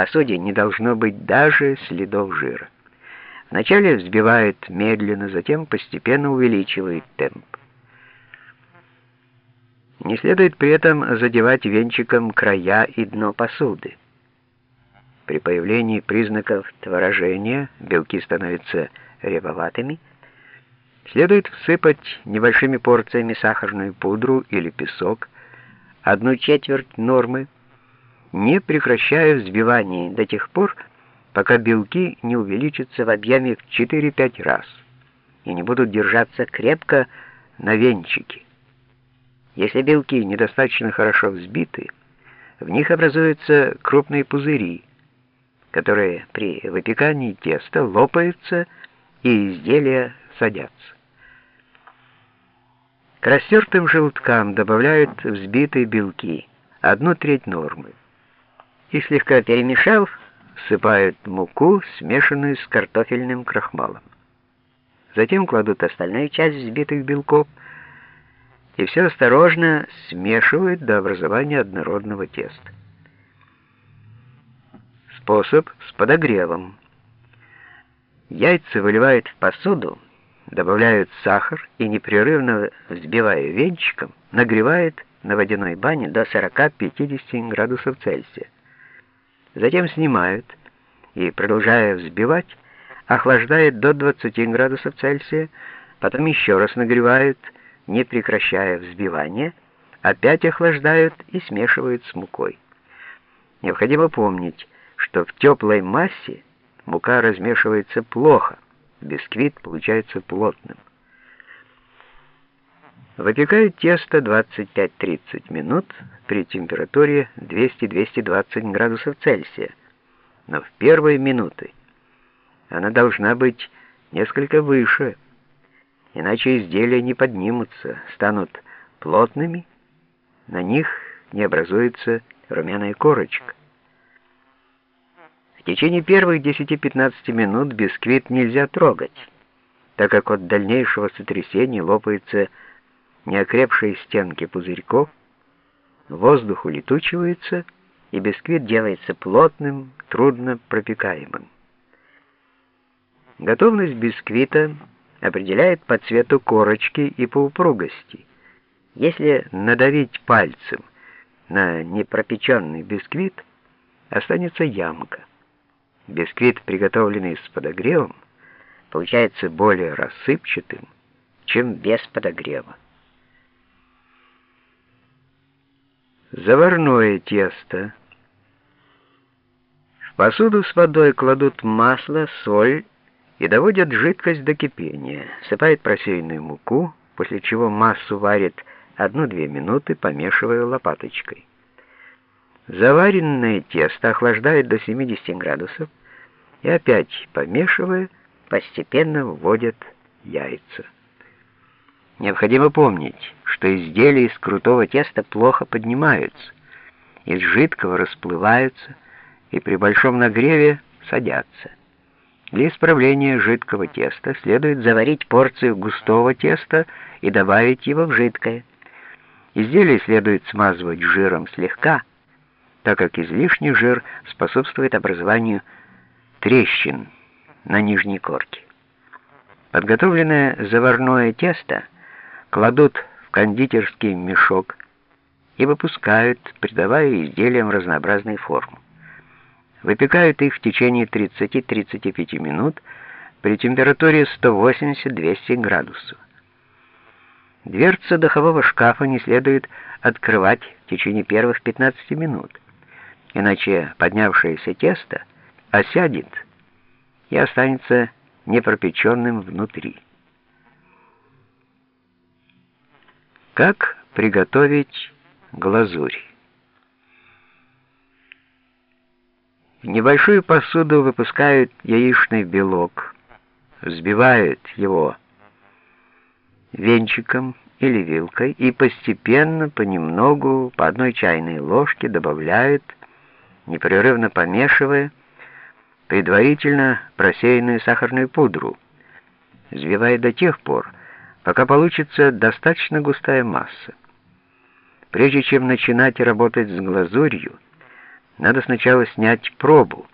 посуде не должно быть даже следов жира. Вначале взбивают медленно, затем постепенно увеличивают темп. Не следует при этом задевать венчиком края и дно посуды. При появлении признаков творожения белки становятся рябоватыми. Следует всыпать небольшими порциями сахарную пудру или песок, одну четверть нормы, не прекращая взбивание до тех пор, пока белки не увеличатся в объеме в 4-5 раз и не будут держаться крепко на венчике. Если белки недостаточно хорошо взбиты, в них образуются крупные пузыри, которые при выпекании теста лопаются и изделия садятся. К растертым желткам добавляют взбитые белки, одну треть нормы. И слегка перемешав, всыпают муку, смешанную с картофельным крахмалом. Затем кладут остальную часть взбитых белков и все осторожно смешивают до образования однородного теста. Способ с подогревом. Яйца выливают в посуду, добавляют сахар и непрерывно взбивая венчиком, нагревают на водяной бане до 40-50 градусов Цельсия. Затем снимают и, продолжая взбивать, охлаждают до 20 градусов Цельсия, потом еще раз нагревают, не прекращая взбивания, опять охлаждают и смешивают с мукой. Необходимо помнить, что в теплой массе мука размешивается плохо, бисквит получается плотным. Выпекают тесто 25-30 минут при температуре 200-220 градусов Цельсия, но в первые минуты она должна быть несколько выше, иначе изделия не поднимутся, станут плотными, на них не образуется румяная корочка. В течение первых 10-15 минут бисквит нельзя трогать, так как от дальнейшего сотрясения лопаются неокрепшие стенки пузырьков, воздух улетучивается, и бисквит делается плотным, трудно пропекаемым. Готовность бисквита определяет по цвету корочки и по упругости. Если надавить пальцем на непропеченный бисквит, останется ямка. Бисквит, приготовленный с подогревом, получается более рассыпчатым, чем без подогрева. Заварное тесто. В посуду с водой кладут масло, соль и доводят жидкость до кипения. Сыпают просеянную муку, после чего массу варят 1-2 минуты, помешивая лопаточкой. Заваренное тесто охлаждают до 70 градусов, и опять, помешивая, постепенно вводят яйца. Необходимо помнить, что изделия из крутого теста плохо поднимаются, из жидкого расплываются и при большом нагреве садятся. Для исправления жидкого теста следует заварить порцию густого теста и добавить его в жидкое. Изделие следует смазывать жиром слегка, так как излишний жир способствует образованию трещин на нижней корке. Подготовленное заварное тесто кладут в кондитерский мешок и выпускают, придавая изделиям разнообразной формы. Выпекают их в течение 30-35 минут при температуре 180-200 градусов. Дверца духового шкафа не следует открывать в течение первых 15 минут, иначе поднявшееся тесто осядет и останется непропеченным внутри. Как приготовить глазурь? В небольшую посуду выпускают яичный белок, взбивают его венчиком или вилкой и постепенно, понемногу, по одной чайной ложке добавляют, непрерывно помешивая, предварительно просеянную сахарную пудру, взбивая до тех пор, пока получится достаточно густая масса. Прежде чем начинать работать с глазурью, Надо сначала снять пробу.